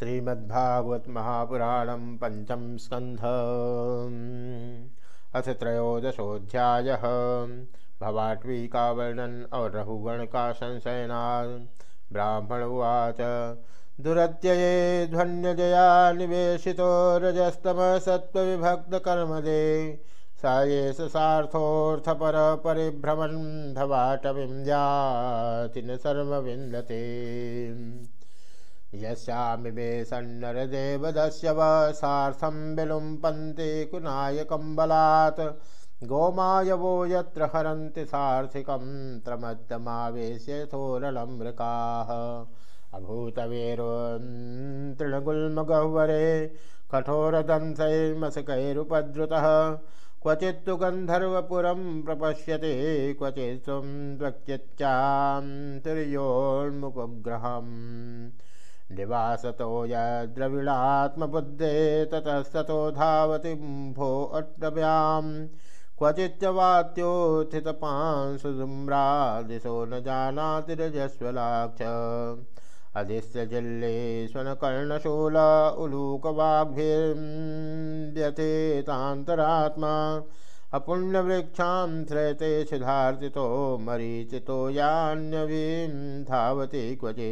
श्रीमद्भागवत महापुराणम पंचम स्कंध अथ त्रयोदशोध्याय भवाटवी का वर्णन और रघुगण का संशयना ब्राह्मण उवाच, दुरत्यये ध्वन्यजया निवेशितो रजस्तम सत्त्वविभक्तकर्मदे स ये सार्थोऽर्थपर परिभ्रमन् भवाटवीं जाति न यस्यामिमे सन्नरदेवदस्य व सार्थं विलुम्पन्ति बलात्। गोमायवो यत्र हरन्ति सार्थिकं त्रमद्दमावेश्य थोरलं मृकाः अभूतवेरोन् तृणगुल्मगह्वरे कठोरदंसैर्मसकैरुपद्रुतः। क्वचित्तु गन्धर्वपुरं प्रपश्यते, क्वचित् त्वं त्वक्चिच्चां तुर्योन्मुखग्रहम् निवासतो यद्रविणात्मबुद्धे ततस्ततो धावति भो अट्टव्यां क्वचिच्च वात्योत्थितपांशुजुम्रादिशो न जानाति रजस्वलाक्ष अधिस्य जिल्लेश्वनकर्णशूल उलूकवाग्भिर्यथेतान्तरात्मा अपुण्यवृक्षां श्रयते सिद्धार्थितो मरीचितो यान्यवीं धावति क्वचे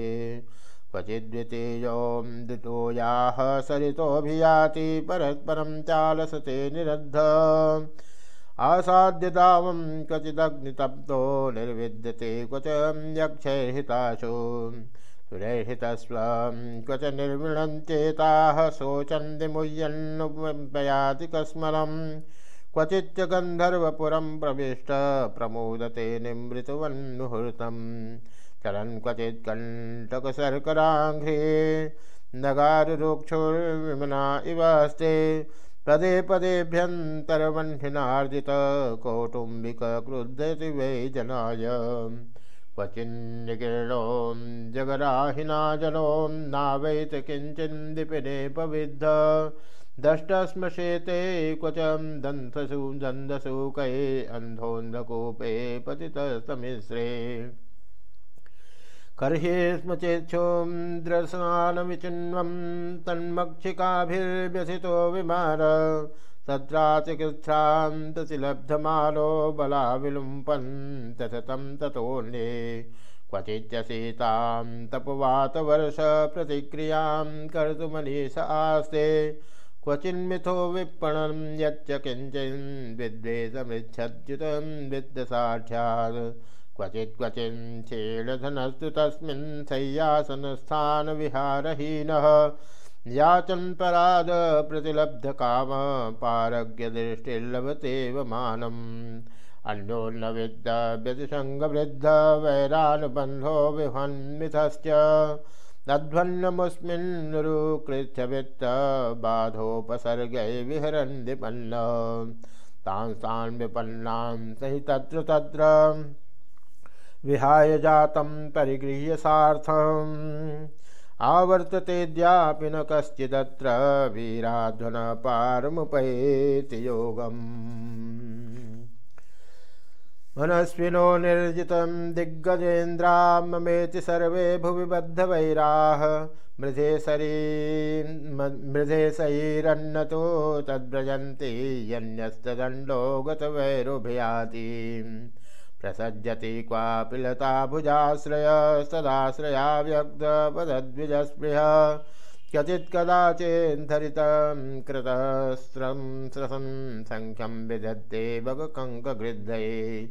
क्वचिद्वितीयों दुतो याः सरितोऽभियाति परस्परं चालसते निरद्ध। आसाद्यतावं क्वचिदग्नितप्तो निर्विद्यते क्वच यक्षैर्हिताशु। सुरैर्हितस्वं क्वच निर्विणञ्चेताः शोचन्ति मुह्यन्नुपयाति कस्मलम्। क्वचिच्च गन्धर्वपुरं प्रविष्ट प्रमोदते निमृतवन्मुहूर्तम् चलन क्वचित् कण्टकशर्कराघ्रे नगारुक्षुर्विमना इवास्ते पदे पदेभ्यन्तरवह्निनार्जित कौटुम्बिकक्रुद्धति वै जनाय। क्वचिन्निकीर्णो जगराहिना जनो नावैत किञ्चिन्दिपिने पविद्ध। क्वचं दन्तसु दन्दसूकै अन्धोन्धकूपे पतितस्तमिश्रे। कर्हे स्म चेच्छोन्द्रस्नानविचिन्वं तन्मक्षिकाभिर्व्यथितो विमार तत्राचिकित्सान्ततिलब्धमानो बलाविलुम्पन् तथतं ततोऽन्ये क्वचिच्च सीतां तपवातवर्षप्रतिक्रियाँ कर्तुमनीश आस्ते क्वचिन्मिथो विप्पणं यच्च किञ्चिन् विद्वेषमृच्छद्युतं विद्यसाढ्यात् क्वचित् क्वचिन् छेडधनस्तु तस्मिन् शय्यासनस्थानविहारहीनः याचन् पराद प्रतिलब्धकाम पारग्यदृष्टिर्लभतेव मानम् अन्योन्न विद्ध व्यतिसङ्गवृद्ध वैरानुबन्धो विहन्मिथश्च तध्वन्नमुस्मिन्नुरुकृत्य वित्त बाधोपसर्गै विहरन् विपन्न तां तान् विपन्नां सहि तत्र तत्र विहाय जातं परिगृह्य सार्थम् आवर्ततेद्यापि न कश्चिदत्र वीराध्वन पारमुपैति योगम्। मनस्विनो निर्जितं दिग्गजेन्द्राममेति सर्वे भुवि बद्धवैराः मृधे शरी मृधे शैरन्नतो तद्व्रजन्ति यन्यस्तदण्डो गतवैरुभयाति प्रसज्यति क्वापि लता भुजाश्रय सदाश्रया व्यग्धपदद्विजस्पृह क्वचित् कदाचिन्धरितं कृतस्रं स्रसं सङ्ख्यं विदत्ते बगकङ्कगृद्धये।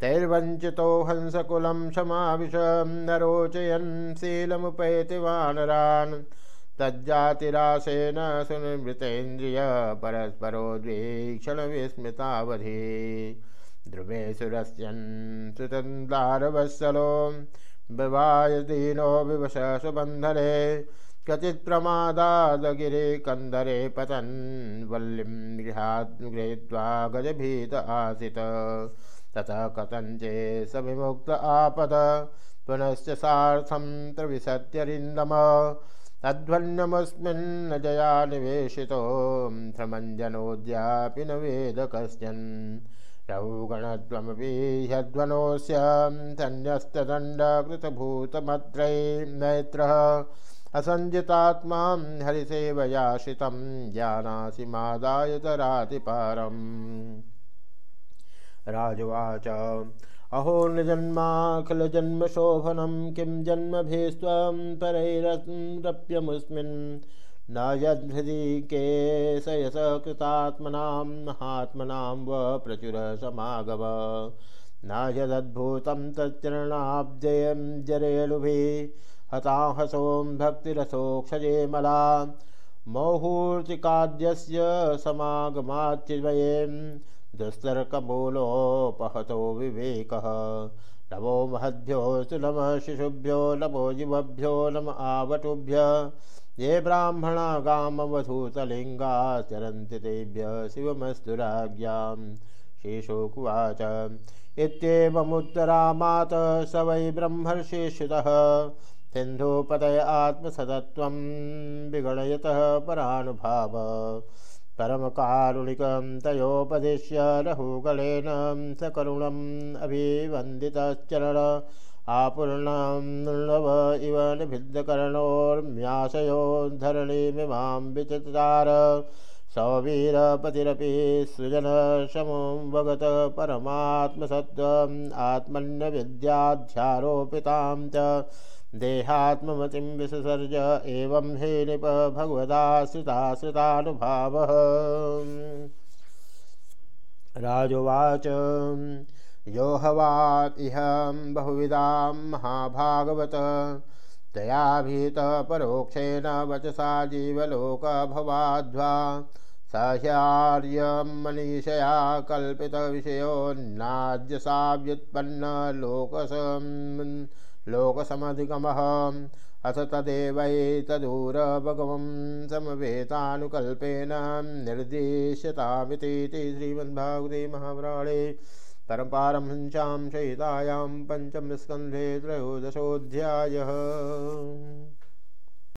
तैर्वञ्चितो हंसकुलं समाविशं न रोचयन् शीलमुपैति वानरान्। तज्जातिरासेन सुनिवृतेन्द्रिय परस्परोद्वीक्षणविस्मृतावधि ध्रुवेशुरस्यन् सुतन्दारवत्सलो विवायदीनो विवश सुबन्धने। क्वचित् प्रमादादगिरे कन्दरे पतन् वल्लिं गृहात् गृहीत्वा गजभीत आसित। ततः कथञ्चे स विमुक्त आपद। पुनश्च सार्थं प्रविशत्यरिन्दम अध्वन्यमुस्मिन्न जया निवेशितो भ्रमञ्जनोद्यापि न वेद कश्चन रघुगणत्वमपि ह्यध्वनोऽस्य सन्न्यस्तदण्डकृतभूतमत्रै मैत्रः असंजितात्मा हरिसेवयाश्रितं ज्ञानासि मादायतरातिपारम् राजवाच। अहो निजन्माखिलजन्मशोभनं किं जन्मभिस्त्वं परैरप्यमुस्मिन् न यद्हृदि केशयसकृतात्मनां महात्मनां व प्रचुरसमागम न यदद्भुतं तच्चरणाब्जयं जरेणुभिः हताहसों भक्तिरसोक्षजे मला। मौहूर्तिकाद्यस्य समागमाच्चिद्वयें दुस्तर्कमूलोपहतो विवेकः। नमो महद्भ्यो नमः शिशुभ्यो, नमो युवभ्यो नम आवटुभ्य ये ब्राह्मणा गामवधूतलिङ्गाचरन्ति तेभ्य शिवमस्तुराज्ञां शेषोकुवाच इत्येवमुत्तरामात स वै ब्रह्मर्षिश्रुतः सिन्धुपतय आत्मसदत्वं विगणयतः परानुभाव। परमकारुणिकं तयोपदिश्य लहुगलेन सकरुणम् अभिवन्दितश्चरण। आपूर्णव इव निभिद्यकर्णोर्म्याशयो धरणीमिमां विचचार सौवीरपतिरपि सृजनशमुं वगत परमात्मसत्त्वम् च देहात्ममतिं विससर्ज एवं हि नृप भगवदाश्रिताश्रितानुभावः राजोवाच यो हवा इह महाभागवत। तया भीत परोक्षेण वचसा जीवलोकभवाध्वा। सह्यार्यं मनीषया कल्पितविषयोन्नाद्यसा व्युत्पन्नलोकसम् लोकसमधिगमः। अथ तदेवैतदूरभगवं समवेतानुकल्पेन निर्दिश्यतामिति श्रीमद्भागवते महापुराणे परम्पारमहंस्यां सहितायां पञ्चमस्कन्धे त्रयोदशोऽध्यायः।